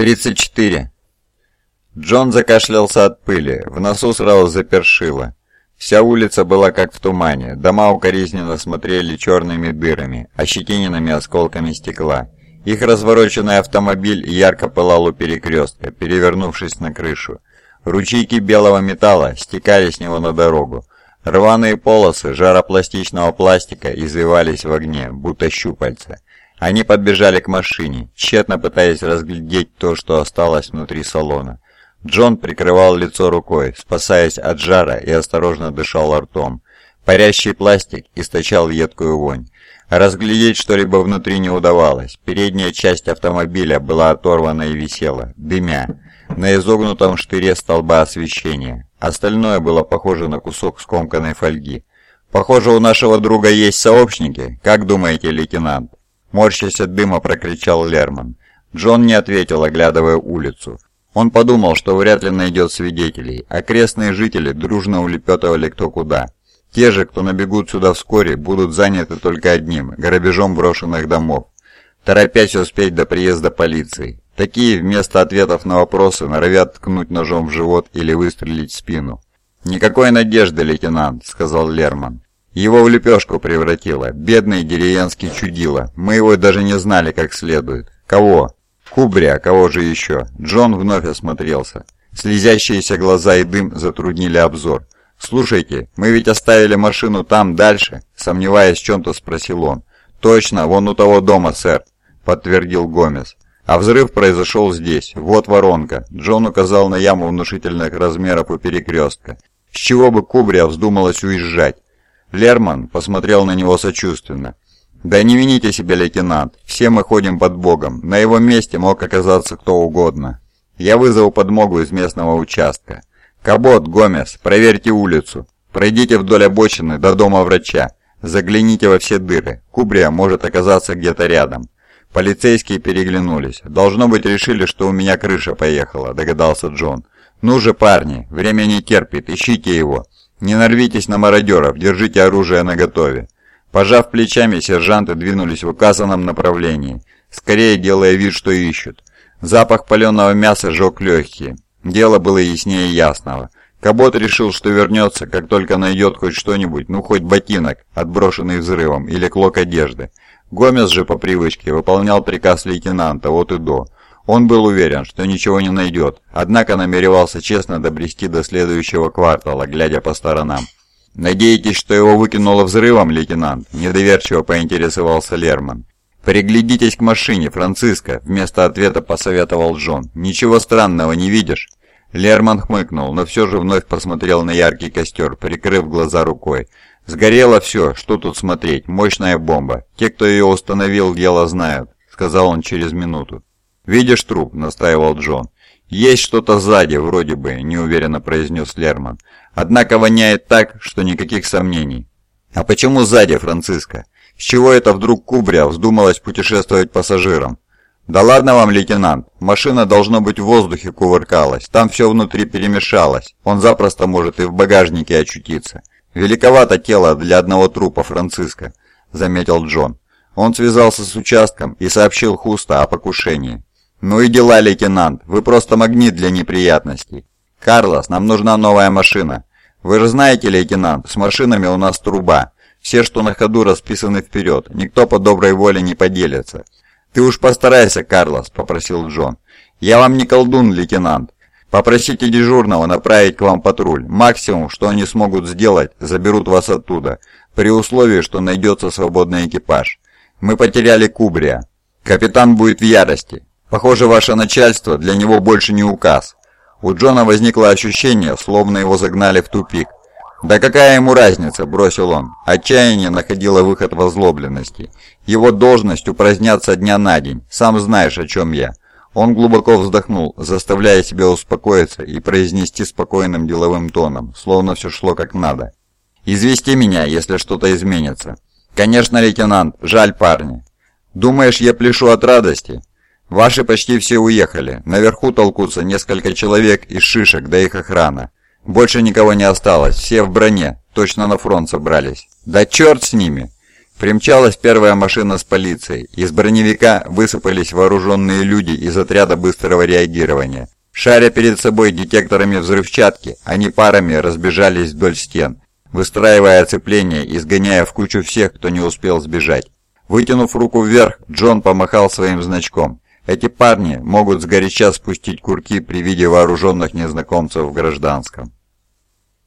34. Джон закашлялся от пыли, в носу сразу запершило. Вся улица была как в тумане, дома укоризненно смотрели черными дырами, ощетиненными осколками стекла. Их развороченный автомобиль ярко пылал у перекрестка, перевернувшись на крышу. Ручейки белого металла стекали с него на дорогу. Рваные полосы жаропластичного пластика извивались в огне, будто щупальца. Они подбежали к машине, тщетно пытаясь разглядеть то, что осталось внутри салона. Джон прикрывал лицо рукой, спасаясь от жара и осторожно дышал ртом. Парящий пластик источал едкую вонь. Разглядеть что-либо внутри не удавалось. Передняя часть автомобиля была оторвана и висела, дымя, на изогнутом штыре столба освещения. Остальное было похоже на кусок скомканной фольги. «Похоже, у нашего друга есть сообщники. Как думаете, лейтенант?» Морщась от дыма, прокричал Лерман. Джон не ответил, оглядывая улицу. Он подумал, что вряд ли найдет свидетелей. Окрестные жители дружно улепетывали кто куда. Те же, кто набегут сюда вскоре, будут заняты только одним – грабежом брошенных домов. Торопясь успеть до приезда полиции. Такие вместо ответов на вопросы норовят ткнуть ножом в живот или выстрелить в спину. «Никакой надежды, лейтенант», – сказал Лерман. Его в лепешку превратило. Бедный деревенский чудило. Мы его даже не знали как следует. Кого? Кубрия, кого же еще? Джон вновь осмотрелся. Слезящиеся глаза и дым затруднили обзор. «Слушайте, мы ведь оставили машину там, дальше?» Сомневаясь в чем-то, спросил он. «Точно, вон у того дома, сэр», — подтвердил Гомес. «А взрыв произошел здесь. Вот воронка». Джон указал на яму внушительных размеров у перекрестка. «С чего бы Кубрия вздумалась уезжать?» Лерман посмотрел на него сочувственно. «Да не вините себя, лейтенант. Все мы ходим под Богом. На его месте мог оказаться кто угодно. Я вызову подмогу из местного участка. Кабот, Гомес, проверьте улицу. Пройдите вдоль обочины до дома врача. Загляните во все дыры. Кубрия может оказаться где-то рядом». Полицейские переглянулись. «Должно быть, решили, что у меня крыша поехала», — догадался Джон. «Ну же, парни, время не терпит, ищите его. Не нарвитесь на мародеров, держите оружие наготове». Пожав плечами, сержанты двинулись в указанном направлении, скорее делая вид, что ищут. Запах паленого мяса жег легкие. Дело было яснее ясного. Кабот решил, что вернется, как только найдет хоть что-нибудь, ну хоть ботинок, отброшенный взрывом, или клок одежды. Гомес же по привычке выполнял приказ лейтенанта от и до. Он был уверен, что ничего не найдет, однако намеревался честно добрести до следующего квартала, глядя по сторонам. «Надеетесь, что его выкинуло взрывом, лейтенант?» – недоверчиво поинтересовался Лерман. «Приглядитесь к машине, Франциско», – вместо ответа посоветовал Джон. «Ничего странного не видишь?» Лерман хмыкнул, но все же вновь посмотрел на яркий костер, прикрыв глаза рукой. «Сгорело все, что тут смотреть, мощная бомба. Те, кто ее установил, дело знают», — сказал он через минуту. «Видишь труп?» — настаивал Джон. «Есть что-то сзади, вроде бы», — неуверенно произнес Лерман. «Однако воняет так, что никаких сомнений». «А почему сзади, Франциско? С чего это вдруг Кубрия вздумалась путешествовать пассажирам?» «Да ладно вам, лейтенант, машина, должно быть, в воздухе кувыркалась, там все внутри перемешалось, он запросто может и в багажнике очутиться». «Великовато тело для одного трупа, Франциско», — заметил Джон. Он связался с участком и сообщил Хуста о покушении. «Ну и дела, лейтенант, вы просто магнит для неприятностей. Карлос, нам нужна новая машина. Вы же знаете, лейтенант, с машинами у нас труба. Все, что на ходу, расписаны вперед. Никто по доброй воле не поделится». «Ты уж постарайся, Карлос», — попросил Джон. «Я вам не колдун, лейтенант. Попросите дежурного направить к вам патруль. Максимум, что они смогут сделать, заберут вас оттуда, при условии, что найдется свободный экипаж. Мы потеряли Кубрия. Капитан будет в ярости. Похоже, ваше начальство для него больше не указ. У Джона возникло ощущение, словно его загнали в тупик. «Да какая ему разница?» – бросил он. Отчаяние находило выход в озлобленности. «Его должность упраздняться дня на день. Сам знаешь, о чем я». Он глубоко вздохнул, заставляя себя успокоиться и произнести спокойным деловым тоном, словно все шло как надо. «Извести меня, если что-то изменится». «Конечно, лейтенант, жаль парни». «Думаешь, я пляшу от радости?» Ваши почти все уехали. Наверху толкутся несколько человек из шишек, да их охрана. Больше никого не осталось, все в броне, точно на фронт собрались. Да черт с ними! Примчалась первая машина с полицией. Из броневика высыпались вооруженные люди из отряда быстрого реагирования. Шаря перед собой детекторами взрывчатки, они парами разбежались вдоль стен, выстраивая оцепление и сгоняя в кучу всех, кто не успел сбежать. Вытянув руку вверх, Джон помахал своим значком. Эти парни могут сгоряча спустить курки при виде вооруженных незнакомцев в гражданском.